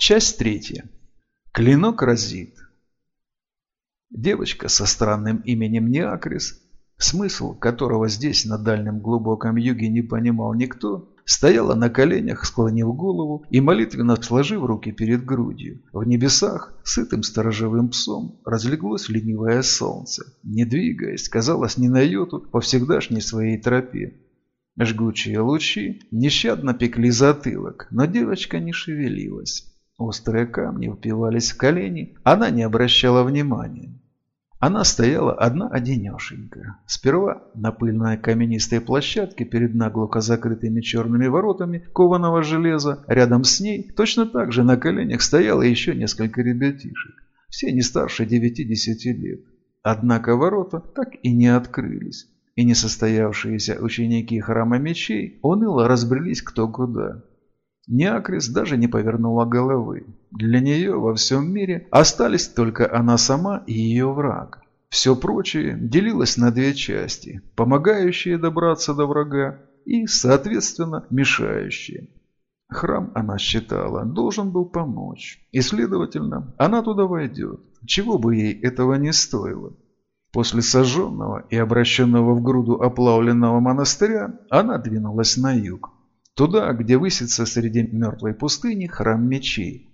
Часть третья. Клинок разит. Девочка со странным именем Неакрис, смысл которого здесь, на дальнем глубоком юге, не понимал никто, стояла на коленях, склонив голову и молитвенно сложив руки перед грудью. В небесах, сытым сторожевым псом, разлеглось ленивое солнце, не двигаясь, казалось, ни на йоту по всегдашней своей тропе. Жгучие лучи нещадно пекли затылок, но девочка не шевелилась. Острые камни впивались в колени, она не обращала внимания. Она стояла одна-одинешенька. Сперва на пыльной каменистой площадке перед наглухо закрытыми черными воротами кованого железа, рядом с ней точно так же на коленях стояло еще несколько ребятишек, все не старше девяти-десяти лет. Однако ворота так и не открылись, и несостоявшиеся ученики храма мечей уныло разбрелись кто куда. Неакрис даже не повернула головы. Для нее во всем мире остались только она сама и ее враг. Все прочее делилось на две части, помогающие добраться до врага и, соответственно, мешающие. Храм, она считала, должен был помочь, и, следовательно, она туда войдет, чего бы ей этого не стоило. После сожженного и обращенного в груду оплавленного монастыря она двинулась на юг, Туда, где высится среди мертвой пустыни храм мечей.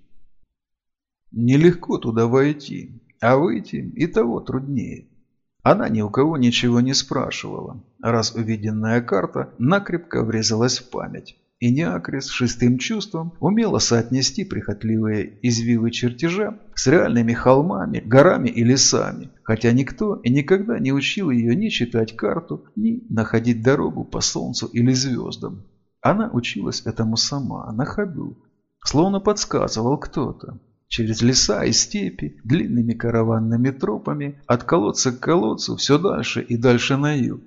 Нелегко туда войти, а выйти и того труднее. Она ни у кого ничего не спрашивала, раз увиденная карта накрепко врезалась в память. И Неакрис шестым чувством умела соотнести прихотливые извивы чертежа с реальными холмами, горами и лесами, хотя никто и никогда не учил ее ни читать карту, ни находить дорогу по солнцу или звездам. Она училась этому сама, на ходу. Словно подсказывал кто-то. Через леса и степи, длинными караванными тропами, от колодца к колодцу, все дальше и дальше на юг.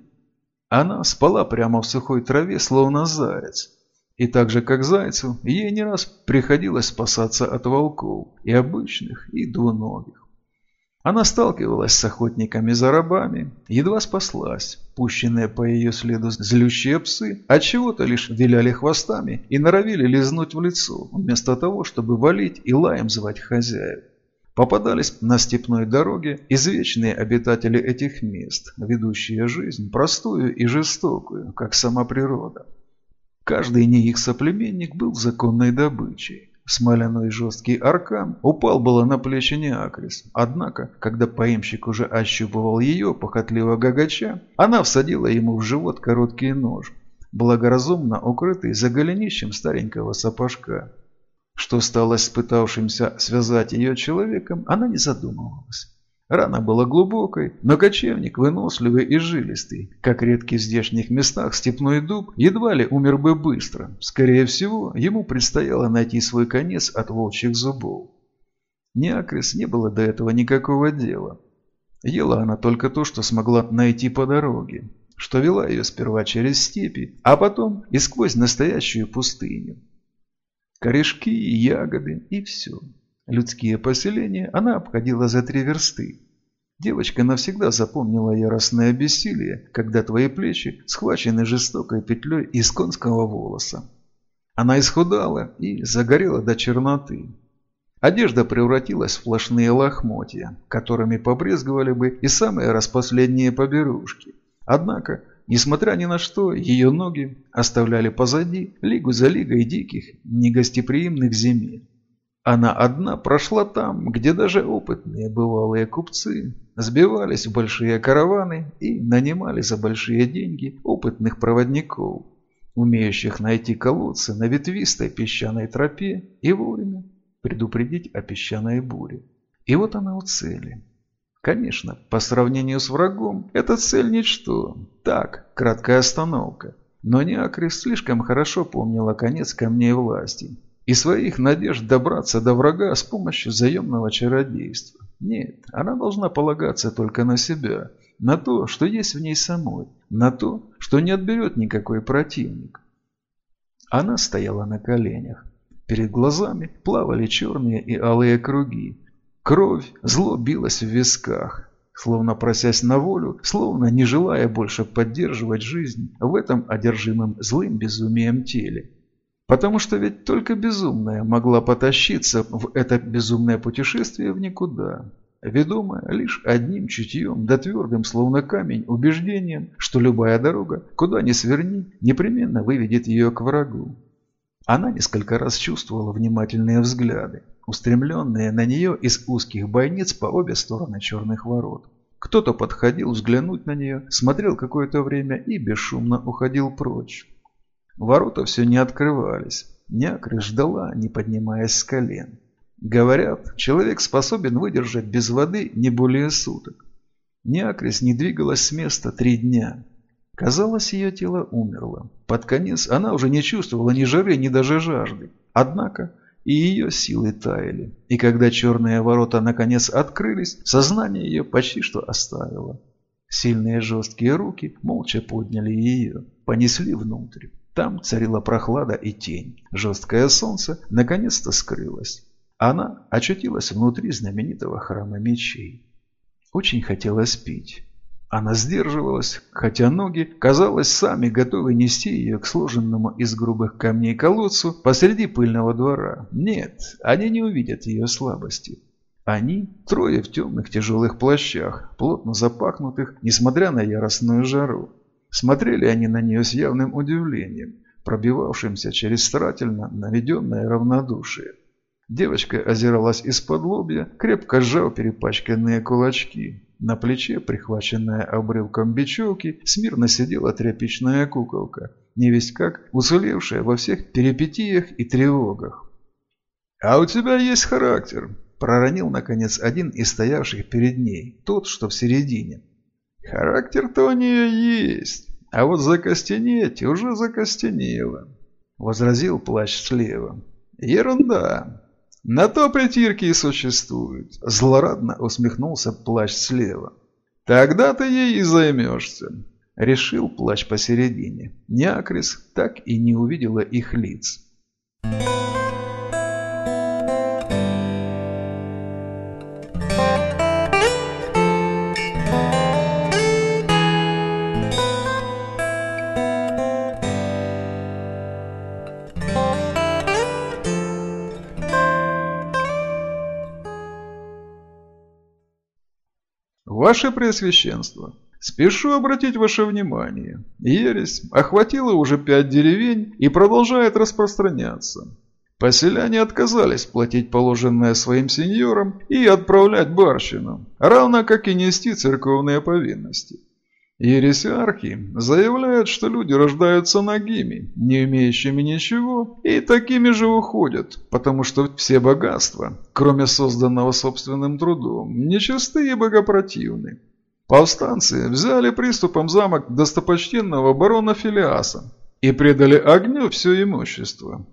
Она спала прямо в сухой траве, словно заяц. И так же, как зайцу, ей не раз приходилось спасаться от волков, и обычных, и двуногих. Она сталкивалась с охотниками за рабами, едва спаслась. Пущенные по ее следу злющие псы от чего то лишь виляли хвостами и норовили лизнуть в лицо, вместо того, чтобы валить и лаем звать хозяев. Попадались на степной дороге извечные обитатели этих мест, ведущие жизнь простую и жестокую, как сама природа. Каждый не их соплеменник был законной добычей. Смоляной жесткий аркан упал было на плечи Неакрис, однако, когда поимщик уже ощупывал ее, похотливо гагача, она всадила ему в живот короткий нож, благоразумно укрытый за голенищем старенького сапожка. Что стало с пытавшимся связать ее человеком, она не задумывалась. Рана была глубокой, но кочевник выносливый и жилистый. Как редкий в здешних местах степной дуб едва ли умер бы быстро. Скорее всего, ему предстояло найти свой конец от волчьих зубов. Неакрис не было до этого никакого дела. Ела она только то, что смогла найти по дороге, что вела ее сперва через степи, а потом и сквозь настоящую пустыню. Корешки, ягоды и все. Людские поселения она обходила за три версты. Девочка навсегда запомнила яростное бессилие, когда твои плечи схвачены жестокой петлей из конского волоса. Она исхудала и загорела до черноты. Одежда превратилась в сплошные лохмотья, которыми побрезговали бы и самые распоследние поберушки. Однако, несмотря ни на что, ее ноги оставляли позади лигу за лигой диких, негостеприимных земель. Она одна прошла там, где даже опытные бывалые купцы сбивались в большие караваны и нанимали за большие деньги опытных проводников, умеющих найти колодцы на ветвистой песчаной тропе и вовремя предупредить о песчаной буре. И вот она у цели. Конечно, по сравнению с врагом, эта цель ничто. Так, краткая остановка. Но Неакрис слишком хорошо помнила конец камней власти и своих надежд добраться до врага с помощью заемного чародейства. Нет, она должна полагаться только на себя, на то, что есть в ней самой, на то, что не отберет никакой противник. Она стояла на коленях. Перед глазами плавали черные и алые круги. Кровь зло билась в висках, словно просясь на волю, словно не желая больше поддерживать жизнь в этом одержимом злым безумием теле. Потому что ведь только безумная могла потащиться в это безумное путешествие в никуда, ведомая лишь одним чутьем, да твердым, словно камень, убеждением, что любая дорога, куда ни сверни, непременно выведет ее к врагу. Она несколько раз чувствовала внимательные взгляды, устремленные на нее из узких бойниц по обе стороны черных ворот. Кто-то подходил взглянуть на нее, смотрел какое-то время и бесшумно уходил прочь. Ворота все не открывались. Някры ждала, не поднимаясь с колен. Говорят, человек способен выдержать без воды не более суток. Неакрис не двигалась с места три дня. Казалось, ее тело умерло. Под конец она уже не чувствовала ни жары, ни даже жажды. Однако и ее силы таяли. И когда черные ворота наконец открылись, сознание ее почти что оставило. Сильные жесткие руки молча подняли ее, понесли внутрь. Там царила прохлада и тень. Жесткое солнце наконец-то скрылось. Она очутилась внутри знаменитого храма мечей. Очень хотелось пить. Она сдерживалась, хотя ноги, казалось, сами готовы нести ее к сложенному из грубых камней колодцу посреди пыльного двора. Нет, они не увидят ее слабости. Они – трое в темных тяжелых плащах, плотно запахнутых, несмотря на яростную жару. Смотрели они на нее с явным удивлением, пробивавшимся через старательно наведенное равнодушие. Девочка озиралась из-под лобья, крепко сжав перепачканные кулачки. На плече, прихваченная обрывком бечевки, смирно сидела тряпичная куколка, невесть как уцелевшая во всех перипетиях и тревогах. «А у тебя есть характер», – проронил, наконец, один из стоявших перед ней, тот, что в середине. «Характер-то у нее есть, а вот закостенеть уже закостенело», – возразил плащ слева. «Ерунда, на то притирки и существуют. Злорадно усмехнулся плащ слева. Тогда ты ей и займешься. Решил плащ посередине. Неакрис так и не увидела их лиц. Ваше Преосвященство, спешу обратить ваше внимание. Ересь охватила уже пять деревень и продолжает распространяться. Поселяне отказались платить положенное своим сеньорам и отправлять барщину, равно как и нести церковные повинности. Ересиархи заявляют, что люди рождаются нагими, не имеющими ничего, и такими же уходят, потому что все богатства, кроме созданного собственным трудом, нечистые и богопротивны. Повстанцы взяли приступом замок достопочтенного барона Филиаса и предали огню все имущество.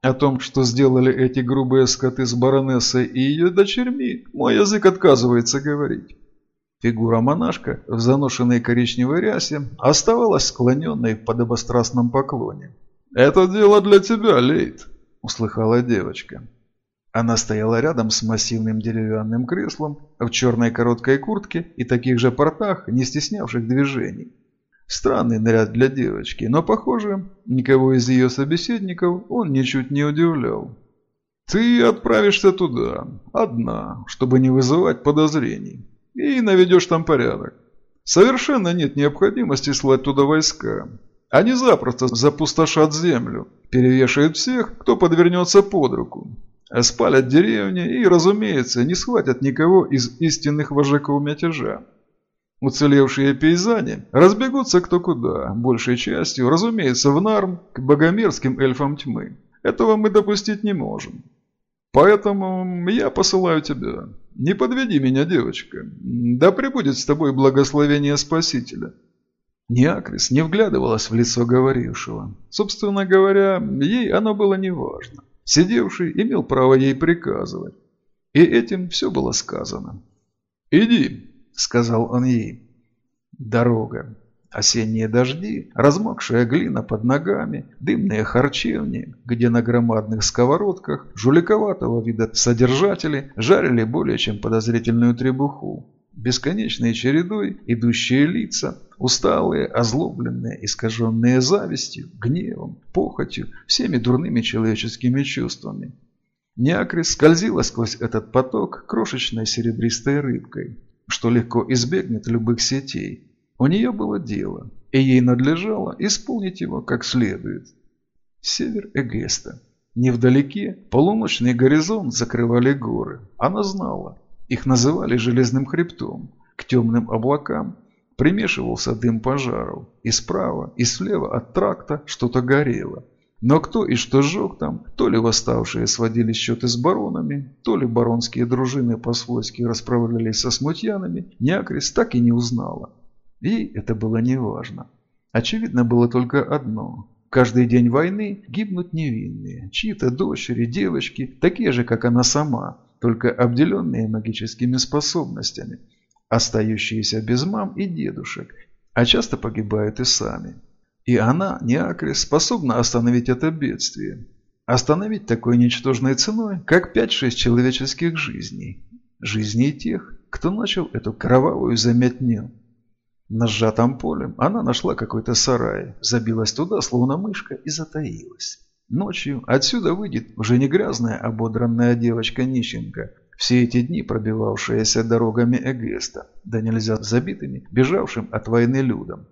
О том, что сделали эти грубые скоты с баронессой и ее дочерьми, мой язык отказывается говорить. Фигура монашка в заношенной коричневой рясе оставалась склоненной в подобострастном поклоне. «Это дело для тебя, Лейт», – услыхала девочка. Она стояла рядом с массивным деревянным креслом в черной короткой куртке и таких же портах, не стеснявших движений. Странный наряд для девочки, но, похоже, никого из ее собеседников он ничуть не удивлял. «Ты отправишься туда, одна, чтобы не вызывать подозрений и наведешь там порядок. Совершенно нет необходимости слать туда войска. Они запросто запустошат землю, перевешают всех, кто подвернется под руку. Спалят деревни и, разумеется, не схватят никого из истинных вожаков мятежа. Уцелевшие пейзане разбегутся кто куда, большей частью, разумеется, в Нарм к богомерзким эльфам тьмы. Этого мы допустить не можем. Поэтому я посылаю тебя. Не подведи меня, девочка. Да пребудет с тобой благословение Спасителя». Неакрис не вглядывалась в лицо говорившего. Собственно говоря, ей оно было неважно. Сидевший имел право ей приказывать. И этим все было сказано. «Иди», — сказал он ей. Дорога. Осенние дожди, размокшая глина под ногами, дымные харчевни, где на громадных сковородках жуликоватого вида содержатели жарили более чем подозрительную требуху. Бесконечной чередой идущие лица, усталые, озлобленные, искаженные завистью, гневом, похотью, всеми дурными человеческими чувствами. Неакрис скользила сквозь этот поток крошечной серебристой рыбкой, что легко избегнет любых сетей. У нее было дело, и ей надлежало исполнить его как следует. Север Эгеста. Невдалеке полуночный горизонт закрывали горы. Она знала, их называли Железным хребтом. К темным облакам примешивался дым пожаров. И справа, и слева от тракта что-то горело. Но кто и что сжег там, то ли восставшие сводили счеты с баронами, то ли баронские дружины по-свойски расправлялись со смутьянами, Неакрис так и не узнала. Ей это было неважно. Очевидно было только одно. Каждый день войны гибнут невинные, чьи-то дочери, девочки, такие же, как она сама, только обделенные магическими способностями, остающиеся без мам и дедушек, а часто погибают и сами. И она, Неакрис, способна остановить это бедствие. Остановить такой ничтожной ценой, как 5-6 человеческих жизней. Жизней тех, кто начал эту кровавую заметню. На сжатом поле она нашла какой-то сарай, забилась туда, словно мышка, и затаилась. Ночью отсюда выйдет уже не грязная ободранная девочка-нищенка, все эти дни пробивавшаяся дорогами Эгеста, да нельзя забитыми, бежавшим от войны людям.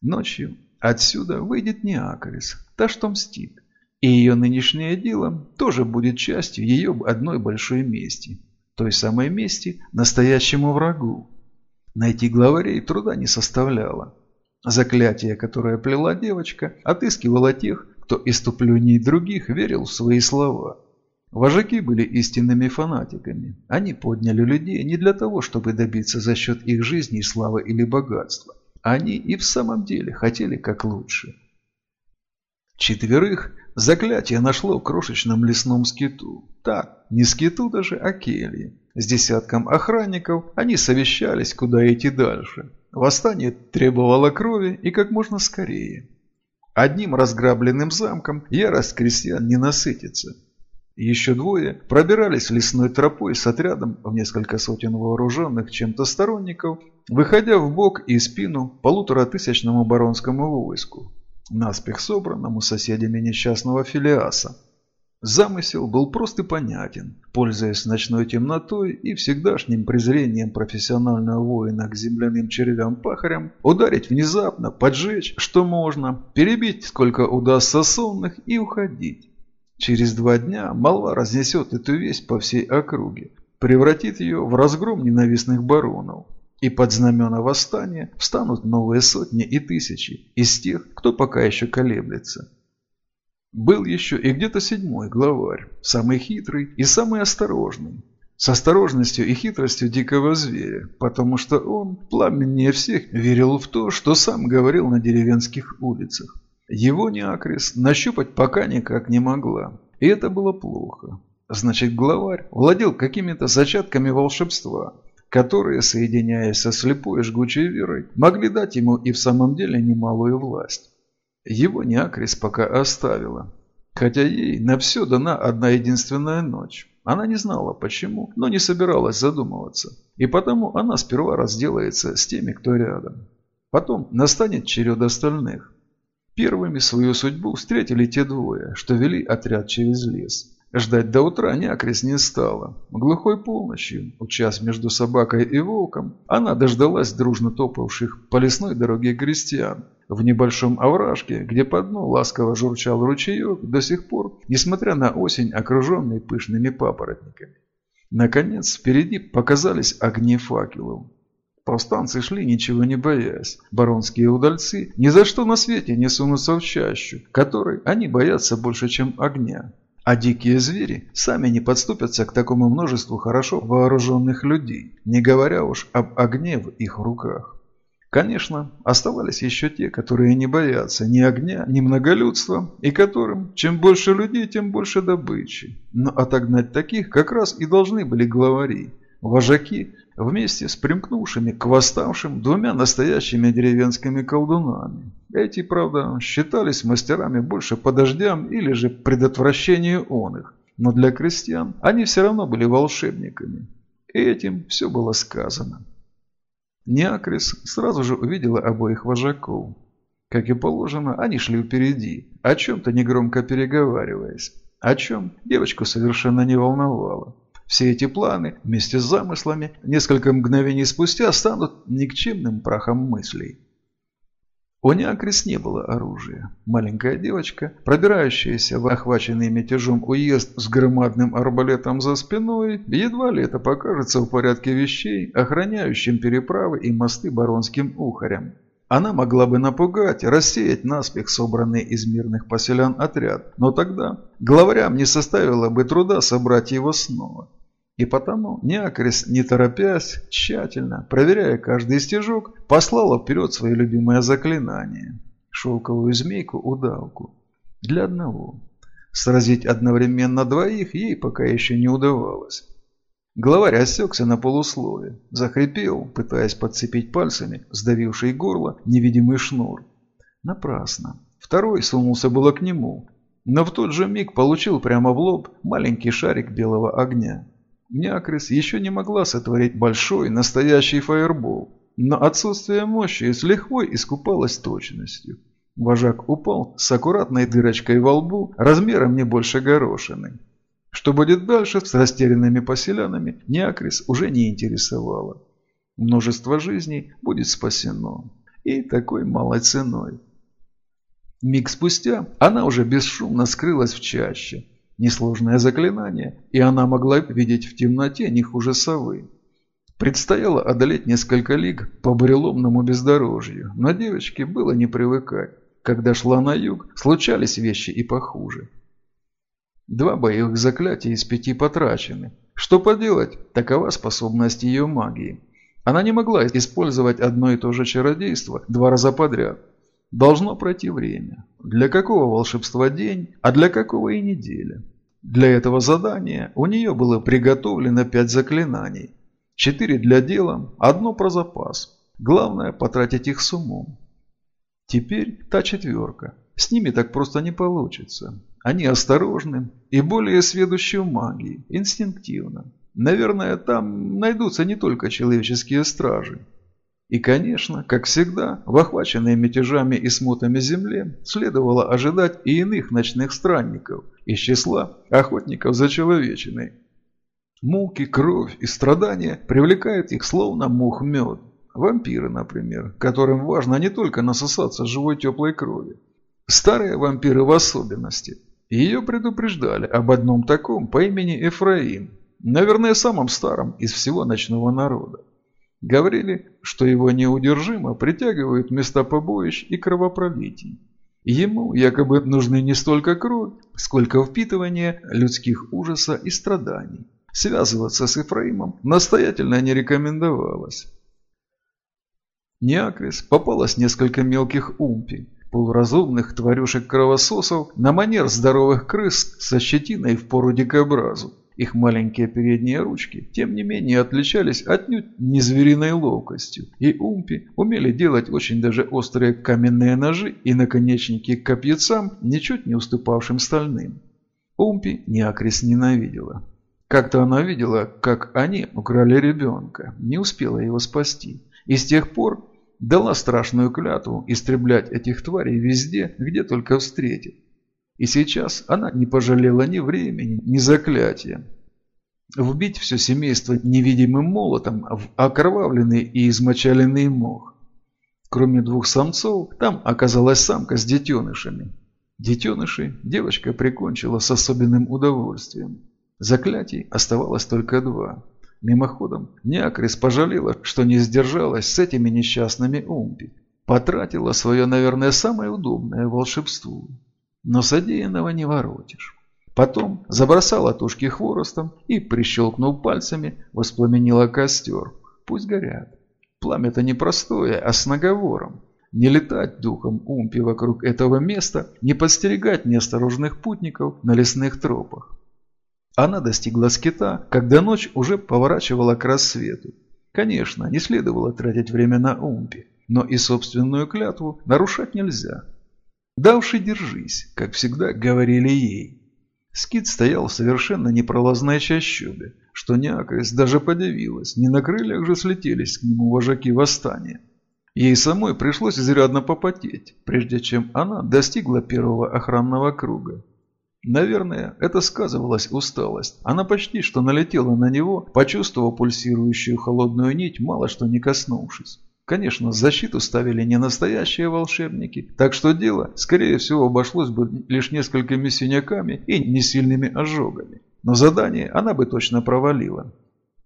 Ночью отсюда выйдет Неакрис, та, что мстит, и ее нынешнее дело тоже будет частью ее одной большой мести, той самой мести настоящему врагу. Найти главарей труда не составляло. Заклятие, которое плела девочка, отыскивало тех, кто иступленней других верил в свои слова. Вожаки были истинными фанатиками. Они подняли людей не для того, чтобы добиться за счет их жизни славы или богатства. Они и в самом деле хотели как лучше. Четверых заклятие нашло в крошечном лесном скиту. Так, не скиту даже, а келье. С десятком охранников они совещались, куда идти дальше. Восстание требовало крови и как можно скорее. Одним разграбленным замком ярость крестьян не насытится. Еще двое пробирались лесной тропой с отрядом в несколько сотен вооруженных чем-то сторонников, выходя в бок и спину полуторатысячному баронскому войску, наспех собранному соседями несчастного Филиаса. Замысел был прост и понятен. Пользуясь ночной темнотой и всегдашним презрением профессионального воина к земляным червям-пахарям, ударить внезапно, поджечь, что можно, перебить сколько удастся сонных и уходить. Через два дня молва разнесет эту весть по всей округе, превратит ее в разгром ненавистных баронов. И под знамена восстания встанут новые сотни и тысячи из тех, кто пока еще колеблется. Был еще и где-то седьмой главарь, самый хитрый и самый осторожный. С осторожностью и хитростью дикого зверя, потому что он, пламеннее всех, верил в то, что сам говорил на деревенских улицах. Его Неакрис нащупать пока никак не могла, и это было плохо. Значит, главарь владел какими-то зачатками волшебства, которые, соединяясь со слепой жгучей верой, могли дать ему и в самом деле немалую власть. Его Неакрис пока оставила. Хотя ей на все дана одна единственная ночь. Она не знала почему, но не собиралась задумываться. И потому она сперва разделается с теми, кто рядом. Потом настанет черед остальных. Первыми свою судьбу встретили те двое, что вели отряд через лес. Ждать до утра Неакрис не стала. Глухой полночью, учас между собакой и волком, она дождалась дружно топавших по лесной дороге крестьян, в небольшом овражке, где по дну ласково журчал ручеек, до сих пор, несмотря на осень, окруженный пышными папоротниками. Наконец, впереди показались огни факелов. Повстанцы шли, ничего не боясь. Баронские удальцы ни за что на свете не сунутся в чащу, которой они боятся больше, чем огня. А дикие звери сами не подступятся к такому множеству хорошо вооруженных людей, не говоря уж об огне в их руках. Конечно, оставались еще те, которые не боятся ни огня, ни многолюдства, и которым чем больше людей, тем больше добычи. Но отогнать таких как раз и должны были главари, вожаки, вместе с примкнувшими к восставшим двумя настоящими деревенскими колдунами. Эти, правда, считались мастерами больше по дождям или же предотвращению он их, но для крестьян они все равно были волшебниками. И этим все было сказано. Неакрис сразу же увидела обоих вожаков. Как и положено, они шли впереди, о чем-то негромко переговариваясь. О чем девочку совершенно не волновало. Все эти планы, вместе с замыслами, несколько мгновений спустя станут никчемным прахом мыслей. У Неакрис не было оружия. Маленькая девочка, пробирающаяся в охваченный мятежом уезд с громадным арбалетом за спиной, едва ли это покажется в порядке вещей, охраняющим переправы и мосты баронским ухарям. Она могла бы напугать, рассеять наспех собранный из мирных поселян отряд, но тогда главарям не составило бы труда собрать его снова. И потому Неакрис, не торопясь, тщательно, проверяя каждый стежок, послала вперед свое любимое заклинание – шелковую змейку-удавку. Для одного. Сразить одновременно двоих ей пока еще не удавалось. Главарь осекся на полуслове, захрипел, пытаясь подцепить пальцами сдавивший горло невидимый шнур. Напрасно. Второй сунулся было к нему, но в тот же миг получил прямо в лоб маленький шарик белого огня. Някрис еще не могла сотворить большой, настоящий фаербол, но отсутствие мощи с лихвой искупалось точностью. Вожак упал с аккуратной дырочкой во лбу, размером не больше горошины. Что будет дальше с растерянными поселянами, Някрис уже не интересовало. Множество жизней будет спасено. И такой малой ценой. Миг спустя она уже бесшумно скрылась в чаще. Несложное заклинание, и она могла видеть в темноте не хуже совы. Предстояло одолеть несколько лиг по буреломному бездорожью, но девочке было не привыкать. Когда шла на юг, случались вещи и похуже. Два боевых заклятия из пяти потрачены. Что поделать, такова способность ее магии. Она не могла использовать одно и то же чародейство два раза подряд. Должно пройти время. Для какого волшебства день, а для какого и неделя. Для этого задания у нее было приготовлено пять заклинаний. Четыре для дела, одно про запас. Главное потратить их с умом. Теперь та четверка. С ними так просто не получится. Они осторожны и более сведущие в магии, инстинктивно. Наверное, там найдутся не только человеческие стражи, и, конечно, как всегда, в охваченной мятежами и смутами земле следовало ожидать и иных ночных странников из числа охотников за человечиной. Муки, кровь и страдания привлекают их словно мух мед. Вампиры, например, которым важно не только насосаться живой теплой крови. Старые вампиры в особенности. Ее предупреждали об одном таком по имени Эфраим, наверное, самым старым из всего ночного народа. Говорили, что его неудержимо притягивают места побоищ и кровопролитий. Ему якобы нужны не столько кровь, сколько впитывание людских ужаса и страданий. Связываться с Ефраимом настоятельно не рекомендовалось. Неакрис попалось несколько мелких умпи, полуразумных тварюшек-кровососов на манер здоровых крыс со щетиной в пору дикобразу. Их маленькие передние ручки, тем не менее, отличались отнюдь не звериной ловкостью, и умпи умели делать очень даже острые каменные ножи и наконечники к копьецам, ничуть не уступавшим стальным. Умпи Неакрис ненавидела. Как-то она видела, как они украли ребенка, не успела его спасти, и с тех пор дала страшную клятву истреблять этих тварей везде, где только встретит. И сейчас она не пожалела ни времени, ни заклятия. Вбить все семейство невидимым молотом в окровавленный и измочаленный мох. Кроме двух самцов, там оказалась самка с детенышами. Детенышей девочка прикончила с особенным удовольствием. Заклятий оставалось только два. Мимоходом Неакрис пожалела, что не сдержалась с этими несчастными умпи. Потратила свое, наверное, самое удобное волшебство но содеянного не воротишь. Потом забросала тушки хворостом и, прищелкнув пальцами, воспламенила костер. Пусть горят. Пламя-то не простое, а с наговором. Не летать духом умпи вокруг этого места, не подстерегать неосторожных путников на лесных тропах. Она достигла скита, когда ночь уже поворачивала к рассвету. Конечно, не следовало тратить время на умпи, но и собственную клятву нарушать нельзя. Давши держись, как всегда говорили ей. Скит стоял в совершенно непролазной чащобе, что Неакрис даже подивилась, не на крыльях же слетелись к нему вожаки восстания. Ей самой пришлось изрядно попотеть, прежде чем она достигла первого охранного круга. Наверное, это сказывалась усталость. Она почти что налетела на него, почувствовав пульсирующую холодную нить, мало что не коснувшись. Конечно, защиту ставили не настоящие волшебники, так что дело, скорее всего, обошлось бы лишь несколькими синяками и несильными ожогами. Но задание она бы точно провалила.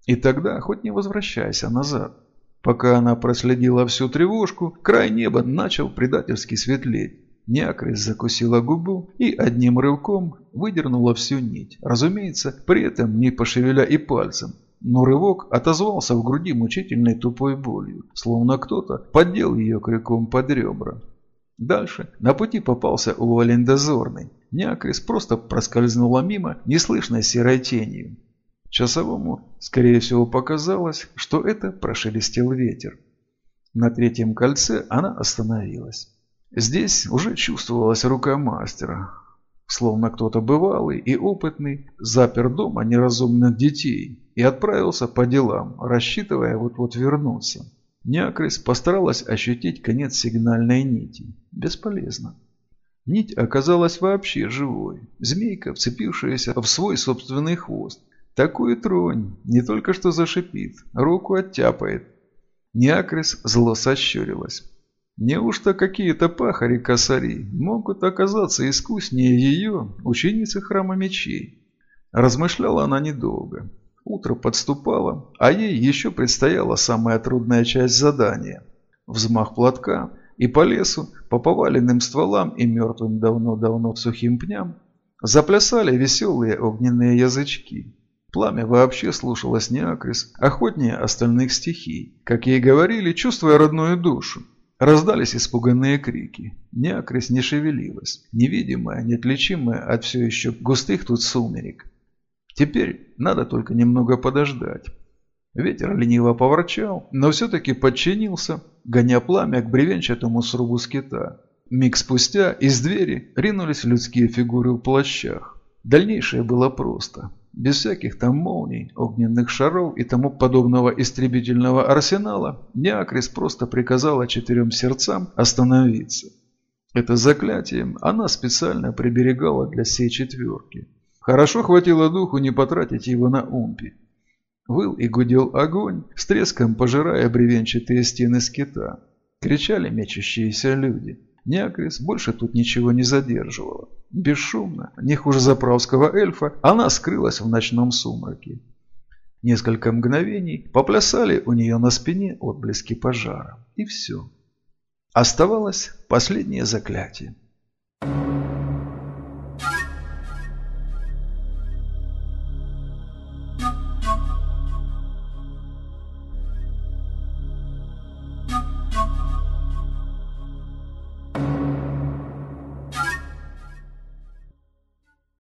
И тогда хоть не возвращайся назад. Пока она проследила всю тревожку, край неба начал предательски светлеть. Неакрис закусила губу и одним рывком выдернула всю нить, разумеется, при этом не пошевеля и пальцем, но рывок отозвался в груди мучительной тупой болью, словно кто-то поддел ее крюком под ребра. Дальше на пути попался увалень дозорный. Неакрис просто проскользнула мимо неслышной серой тенью. Часовому, скорее всего, показалось, что это прошелестел ветер. На третьем кольце она остановилась. Здесь уже чувствовалась рука мастера, словно кто-то бывалый и опытный запер дома неразумных детей и отправился по делам, рассчитывая вот-вот вернуться. Неакрис постаралась ощутить конец сигнальной нити. Бесполезно. Нить оказалась вообще живой. Змейка, вцепившаяся в свой собственный хвост. Такую тронь, не только что зашипит, руку оттяпает. Неакрис зло сощурилась. Неужто какие-то пахари-косари могут оказаться искуснее ее, ученицы храма мечей? Размышляла она недолго. Утро подступало, а ей еще предстояла самая трудная часть задания. Взмах платка, и по лесу, по поваленным стволам и мертвым давно-давно сухим пням, заплясали веселые огненные язычки. Пламя вообще слушалось неакрис, охотнее остальных стихий, как ей говорили, чувствуя родную душу. Раздались испуганные крики. Неакрис не шевелилась, невидимая, неотличимая от все еще густых тут сумерек. Теперь надо только немного подождать. Ветер лениво поворчал, но все-таки подчинился, гоня пламя к бревенчатому срубу скита. Миг спустя из двери ринулись людские фигуры в плащах. Дальнейшее было просто без всяких там молний, огненных шаров и тому подобного истребительного арсенала, Неакрис просто приказала четырем сердцам остановиться. Это заклятие она специально приберегала для всей четверки. Хорошо хватило духу не потратить его на умпи. Выл и гудел огонь, с треском пожирая бревенчатые стены скита. Кричали мечущиеся люди. Неакрис больше тут ничего не задерживала. Бесшумно, не хуже заправского эльфа, она скрылась в ночном сумраке. Несколько мгновений поплясали у нее на спине отблески пожара. И все. Оставалось последнее заклятие.